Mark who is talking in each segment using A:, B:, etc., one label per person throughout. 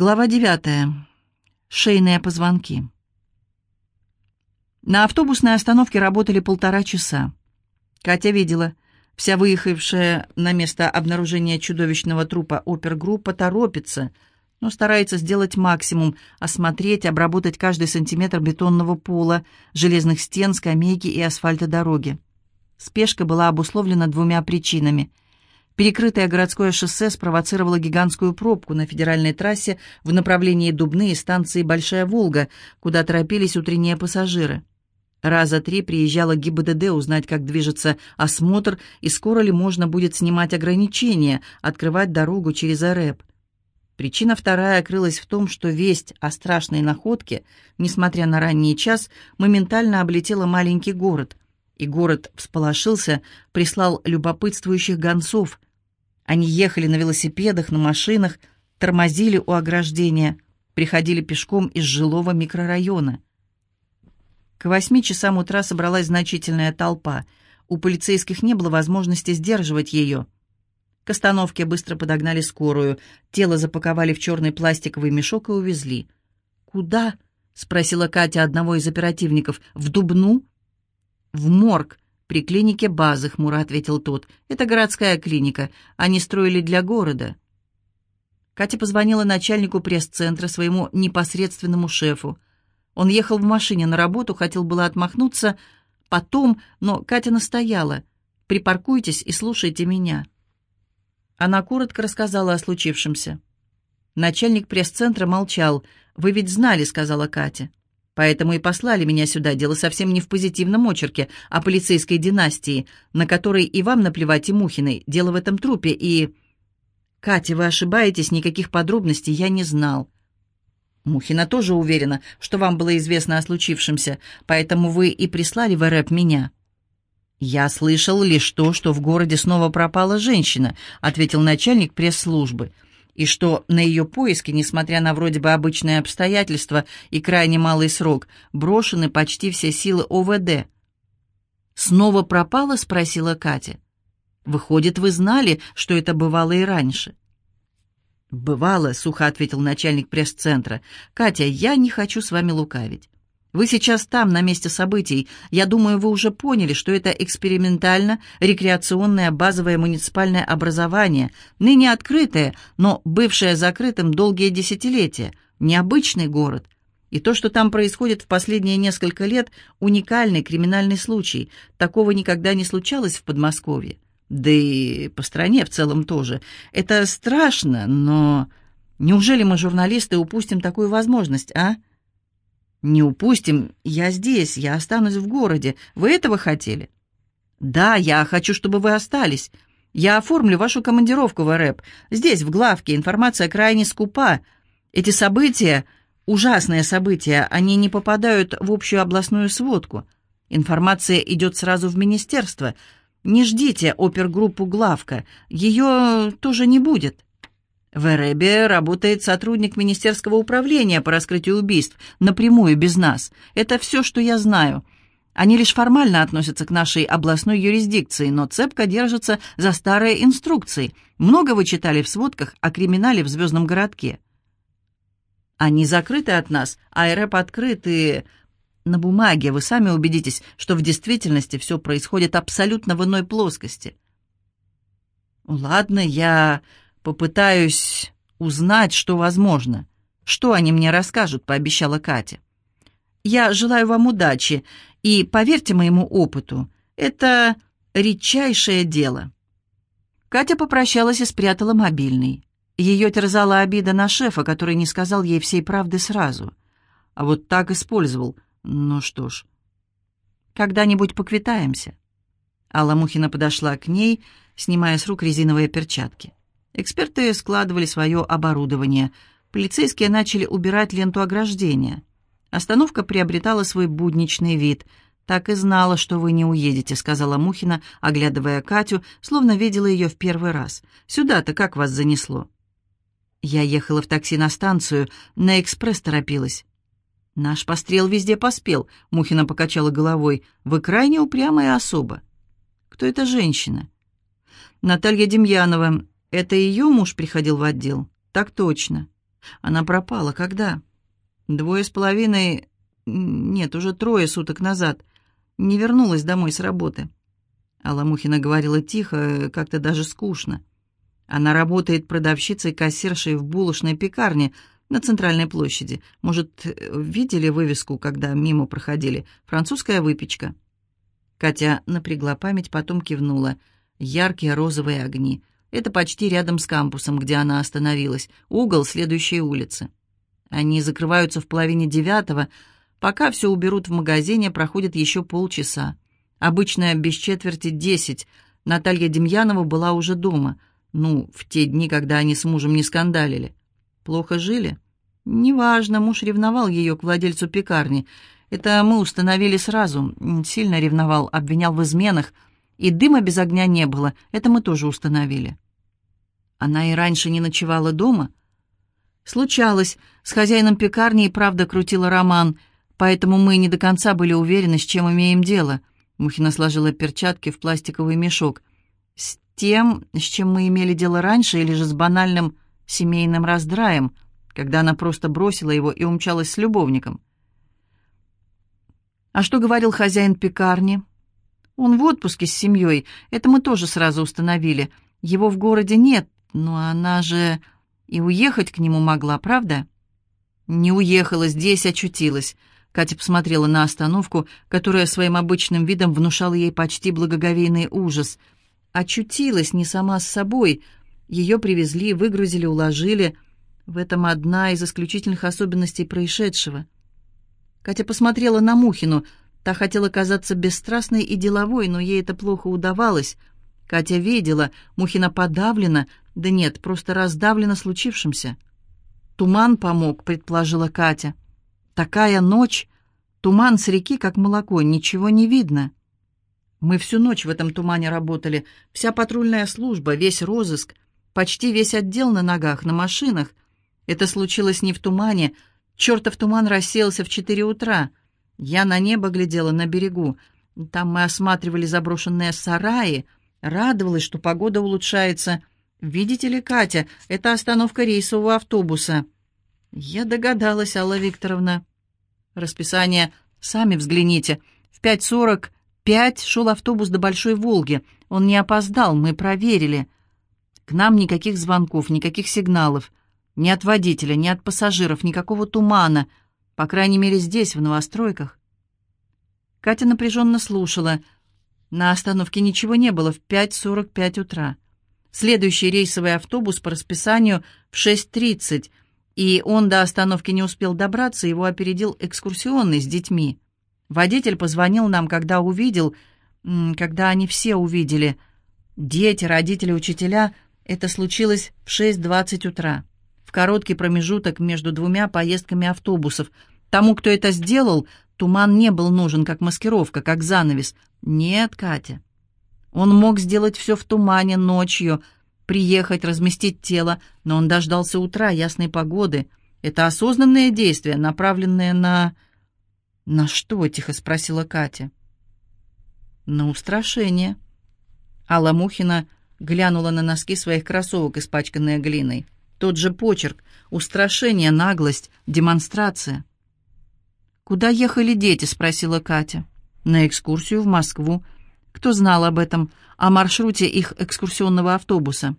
A: Глава 9. Шейные позвонки. На автобусной остановке работали полтора часа. Катя видела, вся выехавшая на место обнаружения чудовищного трупа опергруппа торопится, но старается сделать максимум, осмотреть, обработать каждый сантиметр бетонного пола, железных стен, скамейки и асфальта дороги. Спешка была обусловлена двумя причинами — Перекрытое городское шоссе спровоцировало гигантскую пробку на федеральной трассе в направлении Дубны и станции Большая Волга, куда торопились утренние пассажиры. Раза три приезжала ГИБДД узнать, как движется осмотр и скоро ли можно будет снимать ограничения, открывать дорогу через АРЭП. Причина вторая крылась в том, что весть о страшной находке, несмотря на ранний час, моментально облетела маленький город. И город всполошился, прислал любопытствующих гонцов – они ехали на велосипедах, на машинах, тормозили у ограждения, приходили пешком из жилого микрорайона. К восьми часам утра собралась значительная толпа. У полицейских не было возможности сдерживать ее. К остановке быстро подогнали скорую. Тело запаковали в черный пластиковый мешок и увезли. «Куда?» — спросила Катя одного из оперативников. «В Дубну?» «В морг», «При клинике базы», — хмуро ответил тот. «Это городская клиника. Они строили для города». Катя позвонила начальнику пресс-центра, своему непосредственному шефу. Он ехал в машине на работу, хотел было отмахнуться. Потом, но Катя настояла. «Припаркуйтесь и слушайте меня». Она коротко рассказала о случившемся. Начальник пресс-центра молчал. «Вы ведь знали», — сказала Катя. Поэтому и послали меня сюда. Дело совсем не в позитивном очерке, а полицейской династии, на которой и вам наплевать, и Мухиной. Дело в этом трупе, и... Катя, вы ошибаетесь, никаких подробностей я не знал. Мухина тоже уверена, что вам было известно о случившемся, поэтому вы и прислали в РЭП меня. «Я слышал лишь то, что в городе снова пропала женщина», — ответил начальник пресс-службы и что на ее поиски, несмотря на вроде бы обычные обстоятельства и крайне малый срок, брошены почти все силы ОВД. «Снова пропала?» — спросила Катя. «Выходит, вы знали, что это бывало и раньше?» «Бывало», — сухо ответил начальник пресс-центра. «Катя, я не хочу с вами лукавить. Вы сейчас там, на месте событий. Я думаю, вы уже поняли, что это экспериментально-рекреационное базовое муниципальное образование, ныне открытое, но бывшее закрытым долгие десятилетия. Необычный город. И то, что там происходит в последние несколько лет, уникальный криминальный случай. Такого никогда не случалось в Подмосковье. Да и по стране в целом тоже. Это страшно, но... Неужели мы, журналисты, упустим такую возможность, а?» «Не упустим. Я здесь, я останусь в городе. Вы этого хотели?» «Да, я хочу, чтобы вы остались. Я оформлю вашу командировку в РЭП. Здесь, в главке, информация крайне скупа. Эти события, ужасные события, они не попадают в общую областную сводку. Информация идет сразу в министерство. Не ждите опергруппу «Главка». Ее тоже не будет». В Эребе работает сотрудник Министерского управления по раскрытию убийств, напрямую, без нас. Это все, что я знаю. Они лишь формально относятся к нашей областной юрисдикции, но цепко держатся за старые инструкции. Много вы читали в сводках о криминале в Звездном городке. Они закрыты от нас, а РЭП открыты на бумаге. Вы сами убедитесь, что в действительности все происходит абсолютно в иной плоскости. Ладно, я Попытаюсь узнать, что возможно. Что они мне расскажут, пообещала Катя. Я желаю вам удачи, и поверьте моему опыту, это редчайшее дело. Катя попрощалась и спрятала мобильный. Ее терзала обида на шефа, который не сказал ей всей правды сразу. А вот так использовал. Ну что ж, когда-нибудь поквитаемся. Алла Мухина подошла к ней, снимая с рук резиновые перчатки. Эксперты складывали свое оборудование. Полицейские начали убирать ленту ограждения. Остановка приобретала свой будничный вид. «Так и знала, что вы не уедете», — сказала Мухина, оглядывая Катю, словно видела ее в первый раз. «Сюда-то как вас занесло?» Я ехала в такси на станцию, на экспресс торопилась. «Наш пострел везде поспел», — Мухина покачала головой. «Вы крайне упрямая особа». «Кто эта женщина?» «Наталья Демьянова. Это ее муж приходил в отдел? Так точно. Она пропала. Когда? Двое с половиной... Нет, уже трое суток назад. Не вернулась домой с работы. Алла Мухина говорила тихо, как-то даже скучно. Она работает продавщицей-кассиршей в булочной пекарне на центральной площади. Может, видели вывеску, когда мимо проходили? Французская выпечка. Катя напрягла память, потом кивнула. Яркие розовые огни. Это почти рядом с кампусом, где она остановилась. Угол следующей улицы. Они закрываются в половине девятого. Пока все уберут в магазине, проходит еще полчаса. Обычно без четверти десять. Наталья Демьянова была уже дома. Ну, в те дни, когда они с мужем не скандалили. Плохо жили? Неважно, муж ревновал ее к владельцу пекарни. Это мы установили сразу. Сильно ревновал, обвинял в изменах. И дыма без огня не было. Это мы тоже установили. Она и раньше не ночевала дома. Случалось. С хозяином пекарни и правда крутила роман. Поэтому мы не до конца были уверены, с чем имеем дело. Мухина сложила перчатки в пластиковый мешок. С тем, с чем мы имели дело раньше, или же с банальным семейным раздраем, когда она просто бросила его и умчалась с любовником. А что говорил хозяин пекарни? Он в отпуске с семьей, это мы тоже сразу установили. Его в городе нет, но она же и уехать к нему могла, правда? Не уехала, здесь очутилась. Катя посмотрела на остановку, которая своим обычным видом внушала ей почти благоговейный ужас. Очутилась не сама с собой. Ее привезли, выгрузили, уложили. В этом одна из исключительных особенностей происшедшего — Катя посмотрела на Мухину. Та хотела казаться бесстрастной и деловой, но ей это плохо удавалось. Катя видела, Мухина подавлена, да нет, просто раздавлена случившимся. «Туман помог», — предположила Катя. «Такая ночь! Туман с реки, как молоко, ничего не видно». Мы всю ночь в этом тумане работали. Вся патрульная служба, весь розыск, почти весь отдел на ногах, на машинах. Это случилось не в тумане, Чертов туман рассеялся в четыре утра. Я на небо глядела на берегу. Там мы осматривали заброшенные сараи. Радовалась, что погода улучшается. Видите ли, Катя, это остановка рейсового автобуса. Я догадалась, Алла Викторовна. Расписание сами взгляните. В 5.45 шел автобус до Большой Волги. Он не опоздал, мы проверили. К нам никаких звонков, никаких сигналов. Ни от водителя, ни от пассажиров, никакого тумана. По крайней мере, здесь, в новостройках. Катя напряженно слушала. На остановке ничего не было в 5.45 утра. Следующий рейсовый автобус по расписанию в 6.30, и он до остановки не успел добраться, его опередил экскурсионный с детьми. Водитель позвонил нам, когда увидел, когда они все увидели. Дети, родители, учителя. Это случилось в 6.20 утра в короткий промежуток между двумя поездками автобусов. Тому, кто это сделал, туман не был нужен как маскировка, как занавес. Нет, Катя. Он мог сделать все в тумане ночью, приехать, разместить тело, но он дождался утра, ясной погоды. Это осознанные действия, направленные на... «На что?» — тихо спросила Катя. «На устрашение». Алла Мухина глянула на носки своих кроссовок, испачканные глиной. Тот же почерк, устрашение, наглость, демонстрация. «Куда ехали дети?» — спросила Катя. «На экскурсию в Москву. Кто знал об этом, о маршруте их экскурсионного автобуса?»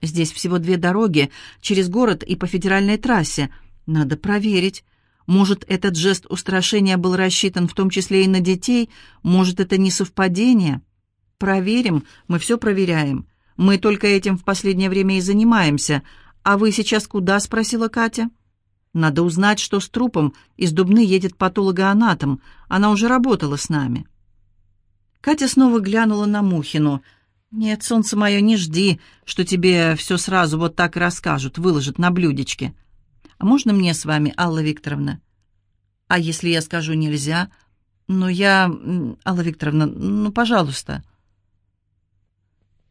A: «Здесь всего две дороги, через город и по федеральной трассе. Надо проверить. Может, этот жест устрашения был рассчитан в том числе и на детей? Может, это не совпадение?» «Проверим, мы все проверяем. Мы только этим в последнее время и занимаемся. А вы сейчас куда?» — спросила Катя. «Надо узнать, что с трупом. Из Дубны едет патологоанатом. Она уже работала с нами». Катя снова глянула на Мухину. «Нет, солнце мое, не жди, что тебе все сразу вот так расскажут, выложат на блюдечке. А можно мне с вами, Алла Викторовна?» «А если я скажу нельзя?» «Ну, я... Алла Викторовна, ну, пожалуйста».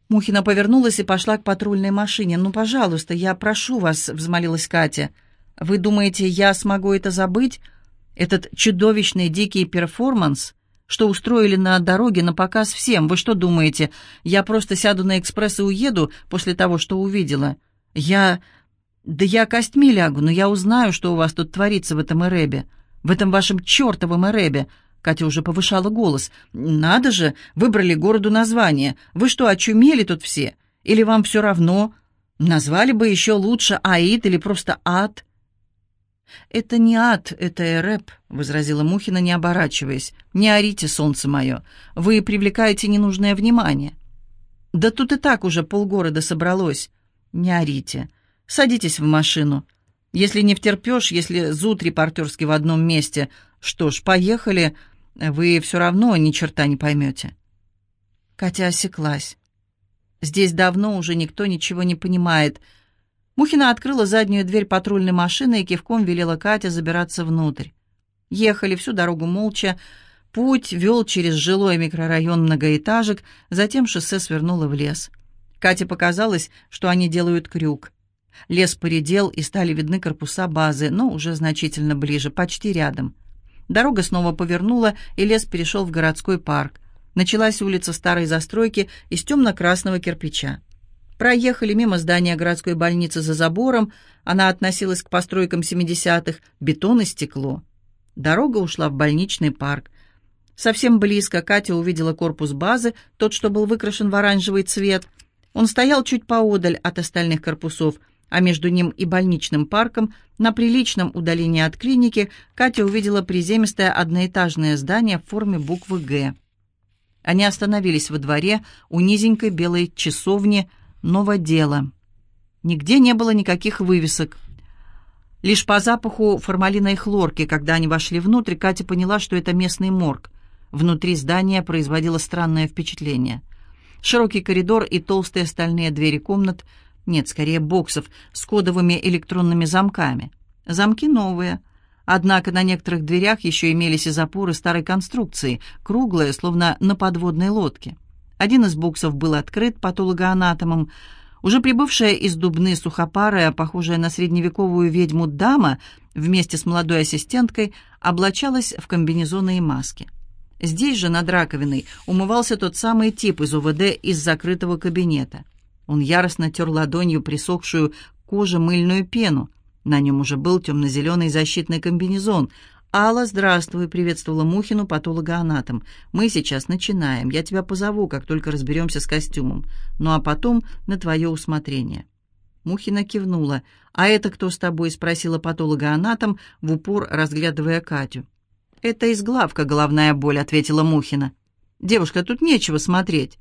A: Мухина повернулась и пошла к патрульной машине. «Ну, пожалуйста, я прошу вас», — взмолилась Катя. «Вы думаете, я смогу это забыть? Этот чудовищный дикий перформанс, что устроили на дороге на показ всем? Вы что думаете, я просто сяду на экспресс и уеду после того, что увидела? Я... «Да я костьми лягу, но я узнаю, что у вас тут творится в этом Эребе, в этом вашем чертовом Эребе!» Катя уже повышала голос. «Надо же, выбрали городу название. Вы что, очумели тут все? Или вам все равно? Назвали бы еще лучше Аид или просто Ад?» «Это не ад, это Эрэп», — возразила Мухина, не оборачиваясь. «Не орите, солнце мое. Вы привлекаете ненужное внимание». «Да тут и так уже полгорода собралось. Не орите. Садитесь в машину. Если не втерпешь, если зуд репортерский в одном месте, что ж, поехали, вы все равно ни черта не поймете». Катя осеклась. Здесь давно уже никто ничего не понимает. Мухина открыла заднюю дверь патрульной машины и кивком велела Кате забираться внутрь. Ехали всю дорогу молча. Путь вел через жилой микрорайон многоэтажек, затем шоссе свернуло в лес. Кате показалось, что они делают крюк. Лес поредел, и стали видны корпуса базы, но уже значительно ближе, почти рядом. Дорога снова повернула, и лес перешел в городской парк. Началась улица старой застройки из темно-красного кирпича. Проехали мимо здания городской больницы за забором, она относилась к постройкам 70-х, бетон и стекло. Дорога ушла в больничный парк. Совсем близко Катя увидела корпус базы, тот, что был выкрашен в оранжевый цвет. Он стоял чуть поодаль от остальных корпусов, а между ним и больничным парком, на приличном удалении от клиники, Катя увидела приземистое одноэтажное здание в форме буквы «Г». Они остановились во дворе у низенькой белой часовни «Новодела». Нигде не было никаких вывесок. Лишь по запаху формалина и хлорки, когда они вошли внутрь, Катя поняла, что это местный морг. Внутри здания производило странное впечатление. Широкий коридор и толстые стальные двери комнат – нет, скорее боксов с кодовыми электронными замками. Замки новые. Однако на некоторых дверях еще имелись и запоры старой конструкции, круглые, словно на подводной лодке. Один из боксов был открыт патологоанатомом. Уже прибывшая из Дубны сухопарая, похожая на средневековую ведьму дама, вместе с молодой ассистенткой облачалась в комбинезоны и маски. Здесь же, над раковиной, умывался тот самый тип из УВД из закрытого кабинета — он яростно тер ладонью присохшую кожу мыльную пену. На нем уже был темно-зеленый защитный комбинезон. «Алла, здравствуй!» — приветствовала Мухину патологоанатом. «Мы сейчас начинаем. Я тебя позову, как только разберемся с костюмом. Ну а потом на твое усмотрение». Мухина кивнула. «А это кто с тобой?» — спросила патологоанатом, в упор разглядывая Катю. «Это из главка головная боль», — ответила Мухина. «Девушка, тут нечего смотреть».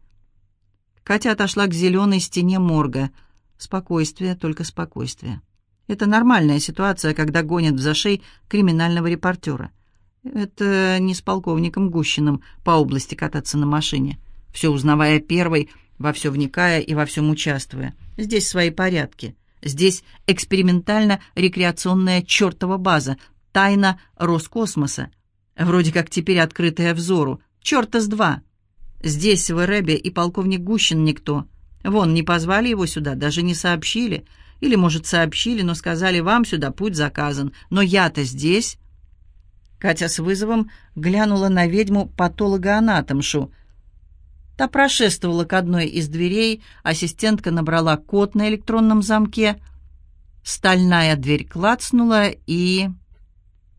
A: Катя отошла к зеленой стене морга. Спокойствие, только спокойствие. Это нормальная ситуация, когда гонят в зашей криминального репортера. Это не с полковником Гущиным по области кататься на машине, все узнавая первой, во все вникая и во всем участвуя. Здесь свои порядки. Здесь экспериментально-рекреационная чертова база, тайна Роскосмоса, вроде как теперь открытая взору. Черта с два. Здесь, в Эребе, и полковник Гущин никто. Вон, не позвали его сюда, даже не сообщили. Или, может, сообщили, но сказали, вам сюда путь заказан. Но я-то здесь...» Катя с вызовом глянула на ведьму патологоанатомшу. Та прошествовала к одной из дверей, ассистентка набрала код на электронном замке. Стальная дверь клацнула, и...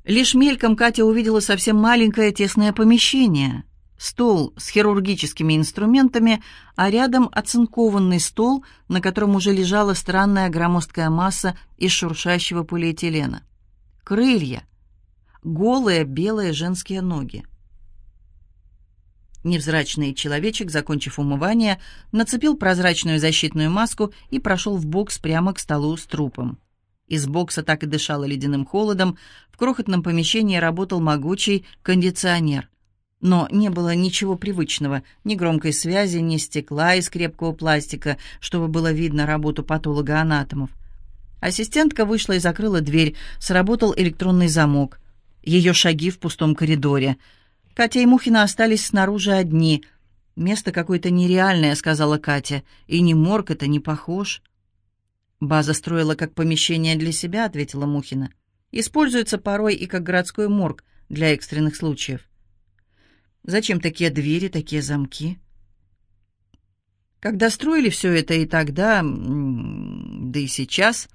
A: Лишь мельком Катя увидела совсем маленькое тесное помещение — стол с хирургическими инструментами, а рядом оцинкованный стол, на котором уже лежала странная громоздкая масса из шуршащего полиэтилена. Крылья. Голые белые женские ноги. Невзрачный человечек, закончив умывание, нацепил прозрачную защитную маску и прошел в бокс прямо к столу с трупом. Из бокса так и дышало ледяным холодом, в крохотном помещении работал могучий кондиционер. Но не было ничего привычного, ни громкой связи, ни стекла из крепкого пластика, чтобы было видно работу патолога-анатомов. Ассистентка вышла и закрыла дверь, сработал электронный замок. Ее шаги в пустом коридоре. Катя и Мухина остались снаружи одни. «Место какое-то нереальное», — сказала Катя. «И не морг это, не похож». «База строила как помещение для себя», — ответила Мухина. «Используется порой и как городской морг для экстренных случаев». Зачем такие двери, такие замки? Когда строили все это и тогда, да и сейчас,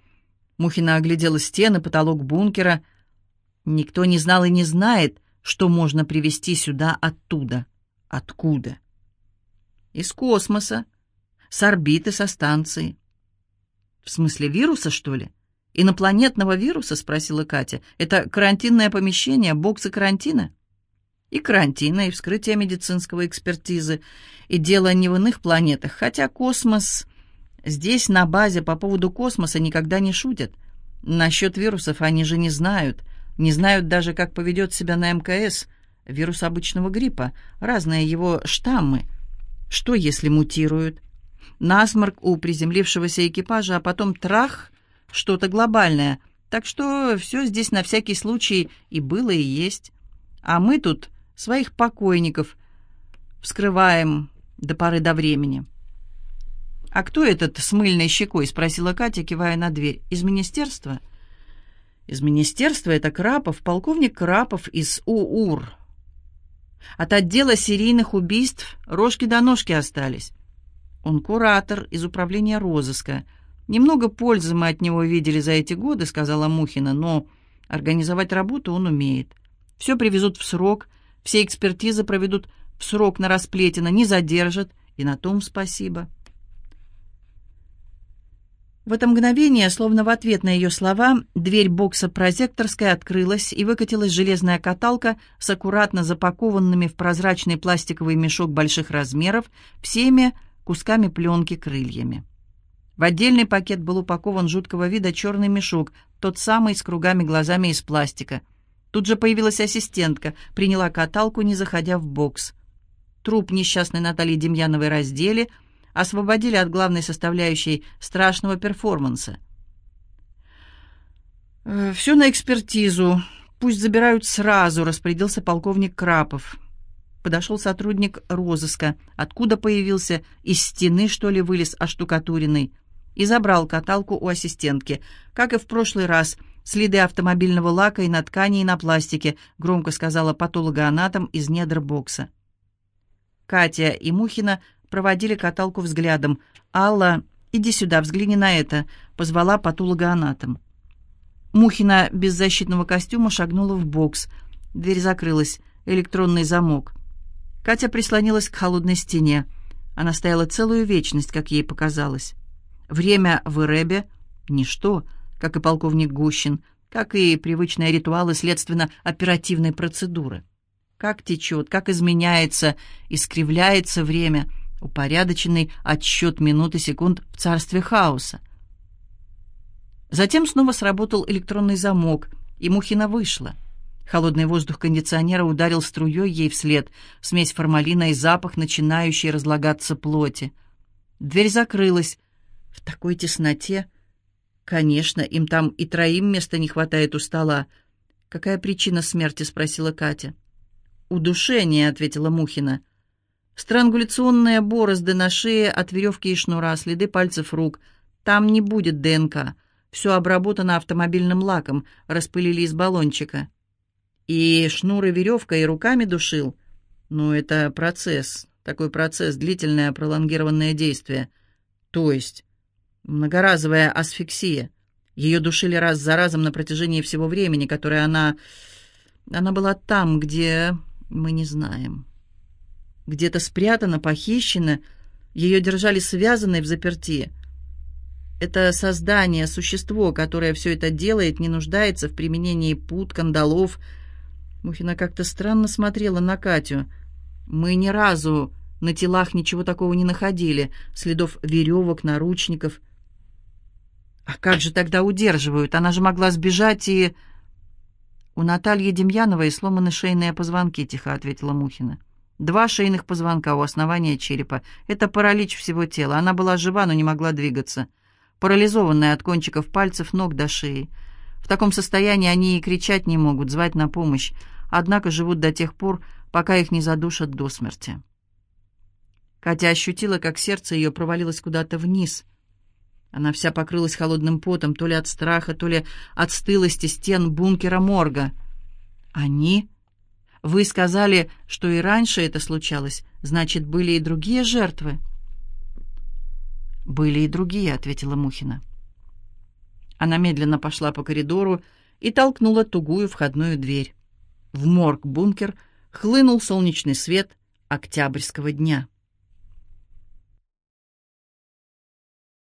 A: Мухина оглядела стены, потолок бункера. Никто не знал и не знает, что можно привезти сюда оттуда. Откуда? Из космоса, с орбиты, со станции. В смысле вируса, что ли? Инопланетного вируса, спросила Катя. Это карантинное помещение, боксы карантина? И карантина, и вскрытие медицинского экспертизы. И дело не в иных планетах, хотя космос... Здесь, на базе, по поводу космоса никогда не шутят. Насчет вирусов они же не знают. Не знают даже, как поведет себя на МКС вирус обычного гриппа, разные его штаммы. Что, если мутируют? Насморк у приземлившегося экипажа, а потом трах, что-то глобальное. Так что все здесь на всякий случай и было, и есть. А мы тут своих покойников вскрываем до поры до времени. «А кто этот с мыльной щекой?» — спросила Катя, кивая на дверь. «Из министерства?» «Из министерства это Крапов, полковник Крапов из УУР». От отдела серийных убийств рожки до ножки остались. Он куратор из управления розыска. Немного пользы мы от него видели за эти годы, сказала Мухина, но организовать работу он умеет. Все привезут в срок, все экспертизы проведут в срок на расплетено, не задержат, и на том спасибо. В это мгновение, словно в ответ на ее слова, дверь бокса прозекторской открылась, и выкатилась железная каталка с аккуратно запакованными в прозрачный пластиковый мешок больших размеров всеми кусками пленки крыльями. В отдельный пакет был упакован жуткого вида черный мешок, тот самый с кругами глазами из пластика. Тут же появилась ассистентка, приняла каталку, не заходя в бокс. Труп несчастной Натальи Демьяновой раздели — освободили от главной составляющей страшного перформанса. «Э, «Все на экспертизу. Пусть забирают сразу», — распорядился полковник Крапов. Подошел сотрудник розыска. Откуда появился? Из стены, что ли, вылез оштукатуренный? И забрал каталку у ассистентки. Как и в прошлый раз, следы автомобильного лака и на ткани, и на пластике, громко сказала патологоанатом из недр бокса. Катя и Мухина проводили каталку взглядом. «Алла, иди сюда, взгляни на это», — позвала патологоанатом. Мухина без защитного костюма шагнула в бокс. Дверь закрылась. Электронный замок. Катя прислонилась к холодной стене. Она стояла целую вечность, как ей показалось. Время в Иребе — ничто, как и полковник Гущин, как и привычные ритуалы следственно-оперативной процедуры. Как течет, как изменяется, искривляется время — упорядоченный отсчет минут и секунд в царстве хаоса. Затем снова сработал электронный замок, и Мухина вышла. Холодный воздух кондиционера ударил струей ей вслед, смесь формалина и запах, начинающий разлагаться плоти. Дверь закрылась. В такой тесноте... Конечно, им там и троим места не хватает у стола. «Какая причина смерти?» — спросила Катя. «Удушение», — ответила Мухина. Странгуляционные борозды на шее от веревки и шнура, следы пальцев рук. Там не будет ДНК. Все обработано автомобильным лаком, распылили из баллончика. И шнур и веревка, и руками душил. Ну, это процесс. Такой процесс, длительное пролонгированное действие. То есть многоразовая асфиксия. Ее душили раз за разом на протяжении всего времени, которое она... Она была там, где мы не знаем где-то спрятана, похищена, ее держали связанной в заперти. Это создание, существо, которое все это делает, не нуждается в применении пут, кандалов. Мухина как-то странно смотрела на Катю. Мы ни разу на телах ничего такого не находили, следов веревок, наручников. А как же тогда удерживают? Она же могла сбежать и... У Натальи Демьяновой сломаны шейные позвонки, тихо ответила Мухина. — Два шейных позвонка у основания черепа. Это паралич всего тела. Она была жива, но не могла двигаться. Парализованная от кончиков пальцев ног до шеи. В таком состоянии они и кричать не могут, звать на помощь, однако живут до тех пор, пока их не задушат до смерти. Катя ощутила, как сердце ее провалилось куда-то вниз. Она вся покрылась холодным потом, то ли от страха, то ли от стылости стен бункера морга. Они вы сказали, что и раньше это случалось. Значит, были и другие жертвы?» «Были и другие», — ответила Мухина. Она медленно пошла по коридору и толкнула тугую входную дверь. В морг-бункер хлынул солнечный свет октябрьского дня.